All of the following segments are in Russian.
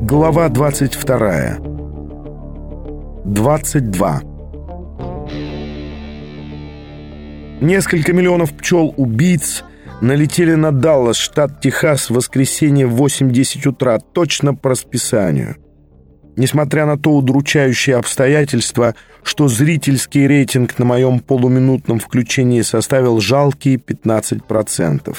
Глава 22. 22. Несколько миллионов пчел-убийц налетели на Даллас, штат Техас, в воскресенье в 8.10 утра, точно по расписанию. Несмотря на то удручающее обстоятельство, что зрительский рейтинг на моем полуминутном включении составил жалкие 15%.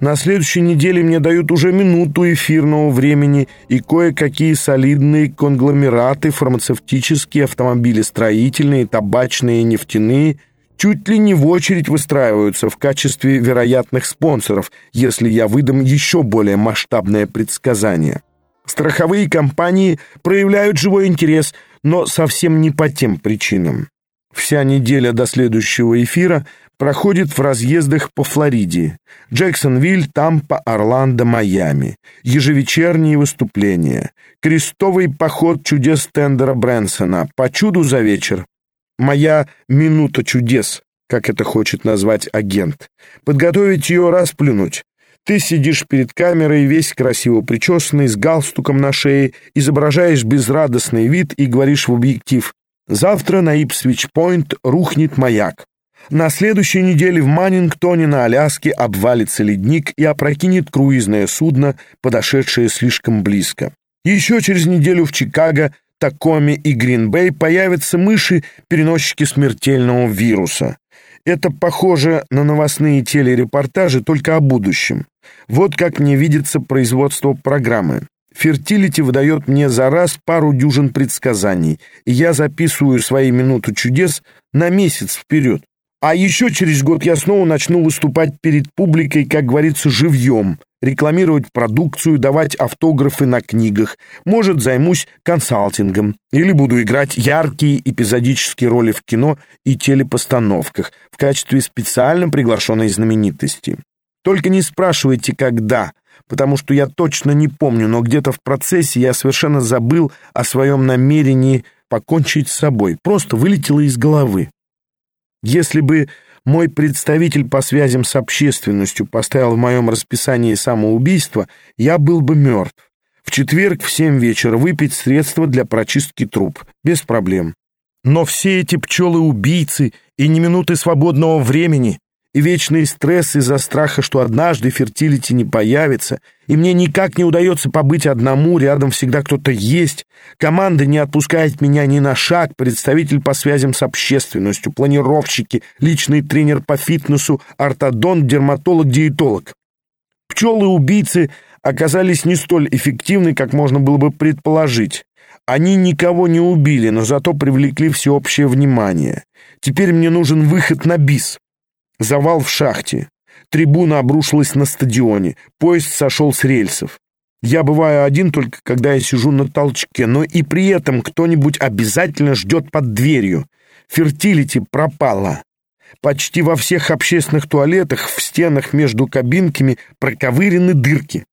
На следующей неделе мне дают уже минуту эфирного времени и кое-какие солидные конгломераты, фармацевтические, автомобилестроительные, табачные, нефтяные, чуть ли не в очередь выстраиваются в качестве вероятных спонсоров, если я выдам еще более масштабное предсказание. Страховые компании проявляют живой интерес, но совсем не по тем причинам. Вся неделя до следующего эфира проходит в разъездах по Флориде. Джексонвиль, Тампа, Орландо, Майами. Ежевечерние выступления. Крестовый поход чудес Тендера Брэнсона. По чуду за вечер. Моя «минута чудес», как это хочет назвать агент. Подготовить ее расплюнуть. Ты сидишь перед камерой, весь красиво причесанный, с галстуком на шее, изображаешь безрадостный вид и говоришь в объектив «Завтра на Ипсвич-Пойнт рухнет маяк». На следующей неделе в Маннингтоне на Аляске обвалится ледник и опрокинет круизное судно, подошедшее слишком близко. Еще через неделю в Чикаго, Такоме и Гринбей появятся мыши-переносчики смертельного вируса. Это похоже на новостные телерепортажи, только о будущем. Вот как мне видится производство программы. Фертилити выдает мне за раз пару дюжин предсказаний, и я записываю свои минуты чудес на месяц вперед. А еще через год я снова начну выступать перед публикой, как говорится, живьем, рекламировать продукцию, давать автографы на книгах. Может, займусь консалтингом или буду играть яркие эпизодические роли в кино и телепостановках в качестве специально приглашенной знаменитости. Только не спрашивайте, когда, потому что я точно не помню, но где-то в процессе я совершенно забыл о своем намерении покончить с собой. Просто вылетело из головы. Если бы мой представитель по связям с общественностью поставил в моем расписании самоубийство, я был бы мертв. В четверг в семь вечера выпить средства для прочистки труб. Без проблем. Но все эти пчелы-убийцы и ни минуты свободного времени и вечный стресс из-за страха, что однажды фертилити не появится, и мне никак не удается побыть одному, рядом всегда кто-то есть. Команда не отпускает меня ни на шаг, представитель по связям с общественностью, планировщики, личный тренер по фитнесу, ортодонт, дерматолог, диетолог. Пчелы-убийцы оказались не столь эффективны, как можно было бы предположить. Они никого не убили, но зато привлекли всеобщее внимание. Теперь мне нужен выход на бис. Завал в шахте. Трибуна обрушилась на стадионе. Поезд сошел с рельсов. Я бываю один только, когда я сижу на толчке, но и при этом кто-нибудь обязательно ждет под дверью. Фертилити пропала. Почти во всех общественных туалетах в стенах между кабинками проковырены дырки.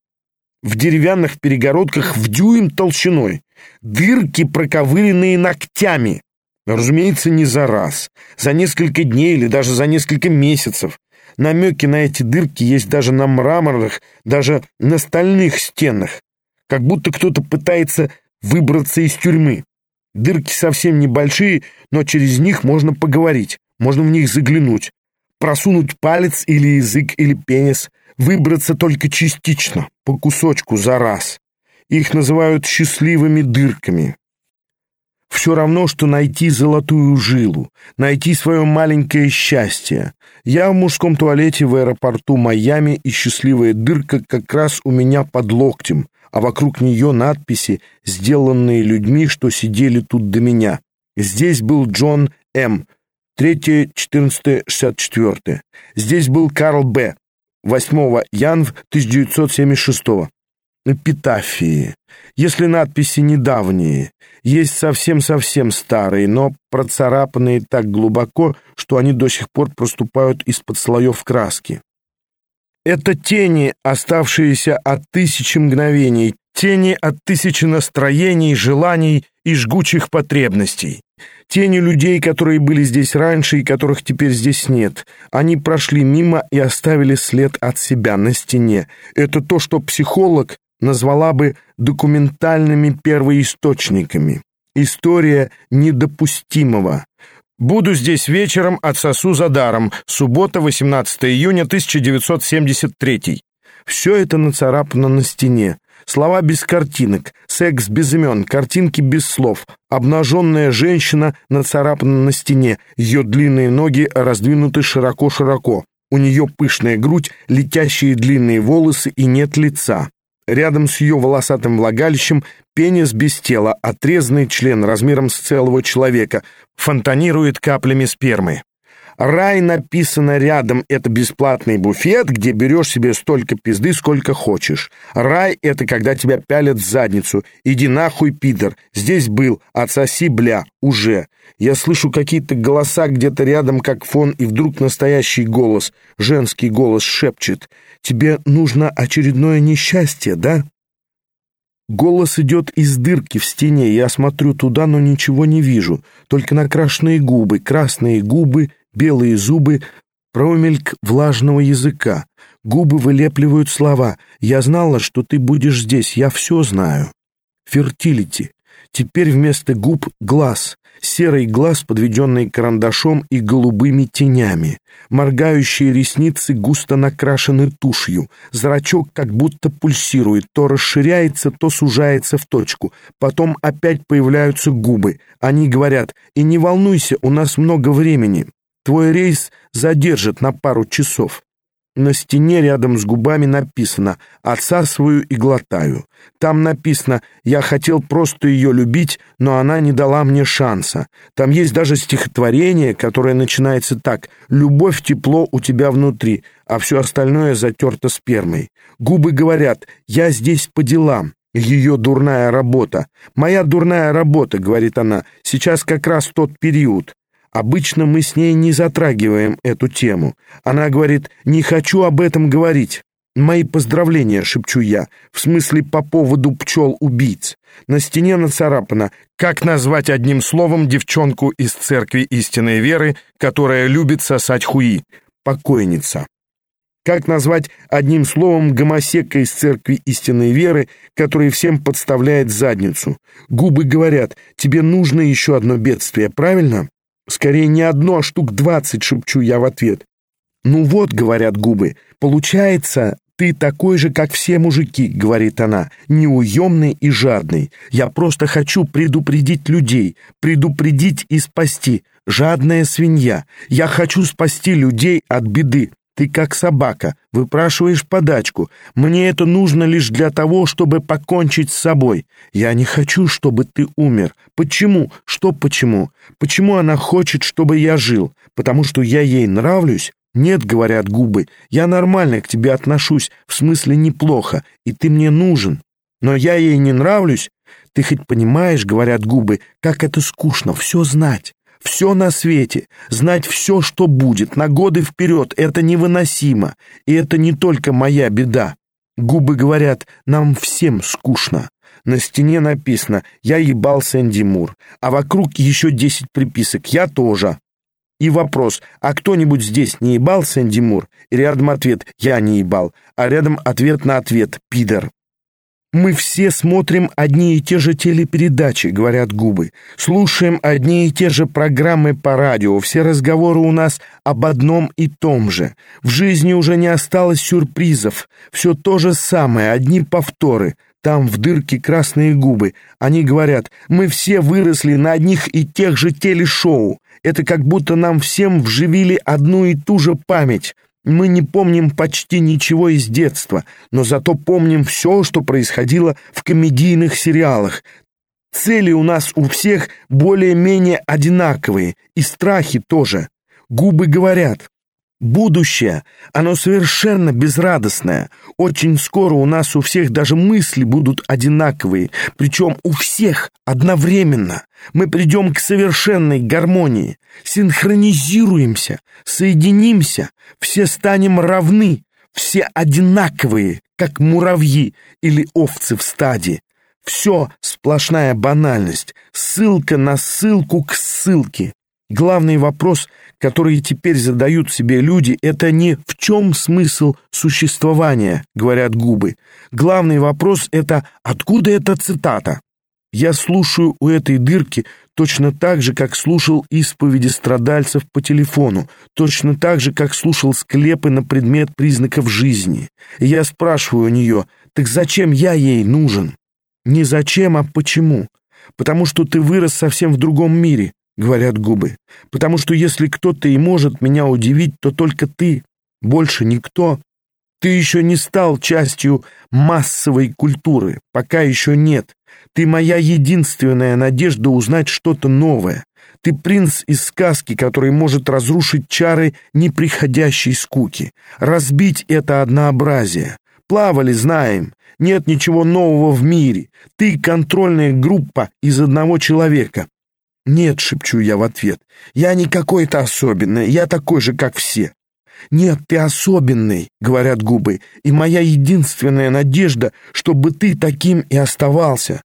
В деревянных перегородках в дюйм толщиной. Дырки, проковыренные ногтями. Разумеется, не за раз, за несколько дней или даже за несколько месяцев. Намеки на эти дырки есть даже на мраморных, даже на стальных стенах. Как будто кто-то пытается выбраться из тюрьмы. Дырки совсем небольшие, но через них можно поговорить, можно в них заглянуть, просунуть палец или язык или пенис, выбраться только частично, по кусочку за раз. Их называют счастливыми дырками. Все равно, что найти золотую жилу, найти свое маленькое счастье. Я в мужском туалете в аэропорту Майами, и счастливая дырка как раз у меня под локтем, а вокруг нее надписи, сделанные людьми, что сидели тут до меня. Здесь был Джон М., 3-14-64. Здесь был Карл Б., 8 янв 1976 Эпитафии. Если надписи недавние, есть совсем-совсем старые, но процарапанные так глубоко, что они до сих пор проступают из-под слоев краски. Это тени, оставшиеся от тысячи мгновений, тени от тысячи настроений, желаний и жгучих потребностей. Тени людей, которые были здесь раньше и которых теперь здесь нет. Они прошли мимо и оставили след от себя на стене. Это то, что психолог назвала бы документальными первоисточниками. История недопустимого. Буду здесь вечером, отсосу за даром. Суббота, 18 июня 1973. Все это нацарапано на стене. Слова без картинок, секс без имен, картинки без слов. Обнаженная женщина нацарапана на стене, ее длинные ноги раздвинуты широко-широко. У нее пышная грудь, летящие длинные волосы и нет лица. Рядом с ее волосатым влагалищем пенис без тела, отрезанный член размером с целого человека, фонтанирует каплями спермы. Рай написано рядом, это бесплатный буфет, где берешь себе столько пизды, сколько хочешь. Рай — это когда тебя пялят в задницу. Иди нахуй, пидор. Здесь был, отсоси, бля, уже. Я слышу какие-то голоса где-то рядом, как фон, и вдруг настоящий голос, женский голос шепчет. Тебе нужно очередное несчастье, да? Голос идет из дырки в стене. Я смотрю туда, но ничего не вижу. Только накрашенные губы, красные губы — белые зубы, промельк влажного языка. Губы вылепливают слова. «Я знала, что ты будешь здесь, я все знаю». Фертилити. Теперь вместо губ — глаз. Серый глаз, подведенный карандашом и голубыми тенями. Моргающие ресницы густо накрашены тушью. Зрачок как будто пульсирует, то расширяется, то сужается в точку. Потом опять появляются губы. Они говорят «И не волнуйся, у нас много времени». Твой рейс задержат на пару часов. На стене рядом с губами написано «Отсасываю и глотаю». Там написано «Я хотел просто ее любить, но она не дала мне шанса». Там есть даже стихотворение, которое начинается так «Любовь, тепло у тебя внутри, а все остальное затерто спермой». Губы говорят «Я здесь по делам». Ее дурная работа. «Моя дурная работа», — говорит она, — «сейчас как раз тот период. Обычно мы с ней не затрагиваем эту тему. Она говорит «не хочу об этом говорить». «Мои поздравления», — шепчу я, в смысле по поводу пчел-убийц. На стене нацарапано «Как назвать одним словом девчонку из церкви истинной веры, которая любит сосать хуи?» «Покойница». Как назвать одним словом гомосека из церкви истинной веры, который всем подставляет задницу? Губы говорят, тебе нужно еще одно бедствие, правильно? Скорее не одно, а штук двадцать, шепчу я в ответ. «Ну вот», — говорят губы, — «получается, ты такой же, как все мужики», — говорит она, — «неуемный и жадный. Я просто хочу предупредить людей, предупредить и спасти. Жадная свинья. Я хочу спасти людей от беды. Ты как собака, выпрашиваешь подачку. Мне это нужно лишь для того, чтобы покончить с собой. Я не хочу, чтобы ты умер. Почему? Что почему? Почему она хочет, чтобы я жил? Потому что я ей нравлюсь? Нет, говорят губы, я нормально к тебе отношусь, в смысле неплохо, и ты мне нужен. Но я ей не нравлюсь? Ты хоть понимаешь, говорят губы, как это скучно, все знать. Все на свете, знать все, что будет, на годы вперед, это невыносимо. И это не только моя беда. Губы говорят, нам всем скучно. На стене написано «Я ебал Сэнди Мур», а вокруг еще десять приписок «Я тоже». И вопрос, а кто-нибудь здесь не ебал Сэнди Мур? И рядом ответ «Я не ебал», а рядом ответ на ответ «Пидор». «Мы все смотрим одни и те же телепередачи», — говорят губы. «Слушаем одни и те же программы по радио. Все разговоры у нас об одном и том же. В жизни уже не осталось сюрпризов. Все то же самое, одни повторы. Там в дырке красные губы. Они говорят, мы все выросли на одних и тех же телешоу. Это как будто нам всем вживили одну и ту же память». Мы не помним почти ничего из детства, но зато помним все, что происходило в комедийных сериалах. Цели у нас у всех более-менее одинаковые, и страхи тоже. Губы говорят, Будущее, оно совершенно безрадостное. Очень скоро у нас у всех даже мысли будут одинаковые, причем у всех одновременно. Мы придем к совершенной гармонии, синхронизируемся, соединимся, все станем равны, все одинаковые, как муравьи или овцы в стаде. Все сплошная банальность, ссылка на ссылку к ссылке. Главный вопрос, который теперь задают себе люди, это не «в чем смысл существования», говорят губы. Главный вопрос это «откуда эта цитата?» Я слушаю у этой дырки точно так же, как слушал исповеди страдальцев по телефону, точно так же, как слушал склепы на предмет признаков жизни. И я спрашиваю у нее, так зачем я ей нужен? Не зачем, а почему? Потому что ты вырос совсем в другом мире, говорят губы. Потому что если кто-то и может меня удивить, то только ты, больше никто. Ты еще не стал частью массовой культуры, пока еще нет. Ты моя единственная надежда узнать что-то новое. Ты принц из сказки, который может разрушить чары неприходящей скуки, разбить это однообразие. Плавали, знаем, нет ничего нового в мире. Ты контрольная группа из одного человека. Нет, шепчу я в ответ, я не какой-то особенный, я такой же, как все. «Нет, ты особенный», — говорят губы, «и моя единственная надежда, чтобы ты таким и оставался.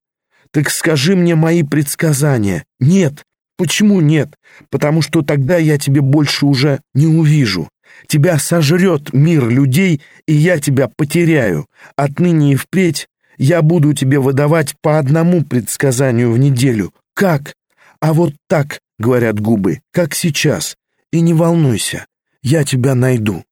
Так скажи мне мои предсказания. Нет. Почему нет? Потому что тогда я тебе больше уже не увижу. Тебя сожрет мир людей, и я тебя потеряю. Отныне и впредь я буду тебе выдавать по одному предсказанию в неделю. Как? А вот так, говорят губы, как сейчас. И не волнуйся, я тебя найду.